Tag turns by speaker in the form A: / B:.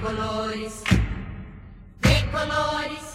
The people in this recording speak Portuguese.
A: colores, Tricolores, tricolores.